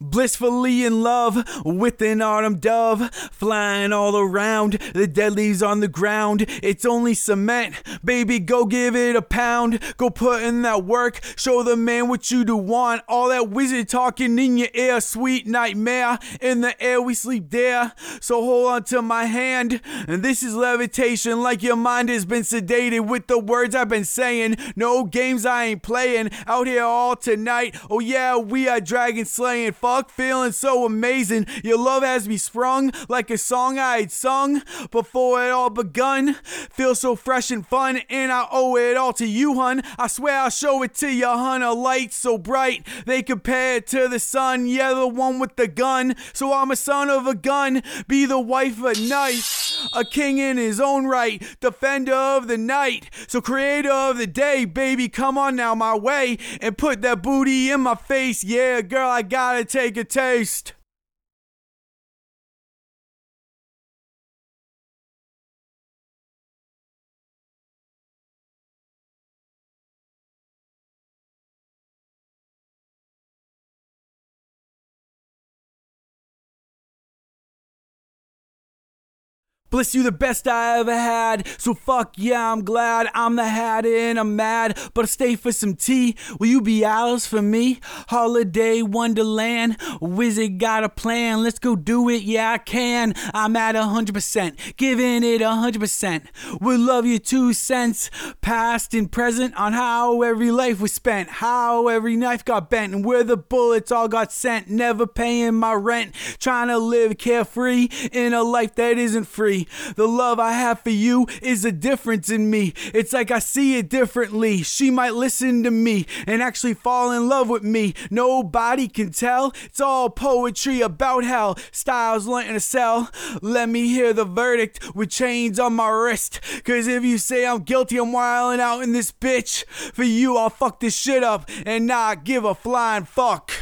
Blissfully in love with an autumn dove, flying all around. The dead leaves on the ground. It's only cement. Baby, go give it a pound. Go put in that work. Show the man what you do want. All that wizard talking in your ear. Sweet nightmare. In the air, we sleep there. So hold on to my hand. And this is levitation, like your mind has been sedated with the words I've been saying. No games I ain't playing. Out here all tonight. Oh, yeah, we are dragon slaying fuck, feeling so amazing. Your love has me sprung like a song I had sung before it all begun. Feel so fresh and fun, and I owe it all to you, hun. I swear I'll show it to you, hun. A light so bright they compare it to the sun. Yeah, the one with the gun. So I'm a son of a gun, be the wife of nice, a king in his own right, defender of the night. So creator of the day, baby, come on now my way and put that booty in my face. Yeah, girl, I gotta take a taste. Bless you, the best I ever had. So fuck yeah, I'm glad I'm the hat and I'm mad. But I stay for some tea. Will you be ours for me? Holiday Wonderland. Wizard got a plan. Let's go do it. Yeah, I can. I'm at 100%. Giving it 100%. We'll love you two cents. Past and present on how every life was spent. How every knife got bent. And where the bullets all got sent. Never paying my rent. Trying to live carefree in a life that isn't free. The love I have for you is a difference in me. It's like I see it differently. She might listen to me and actually fall in love with me. Nobody can tell. It's all poetry about hell. Styles learning to sell. Let me hear the verdict with chains on my wrist. Cause if you say I'm guilty, I'm wilding out in this bitch. For you, I'll fuck this shit up and not give a flying fuck.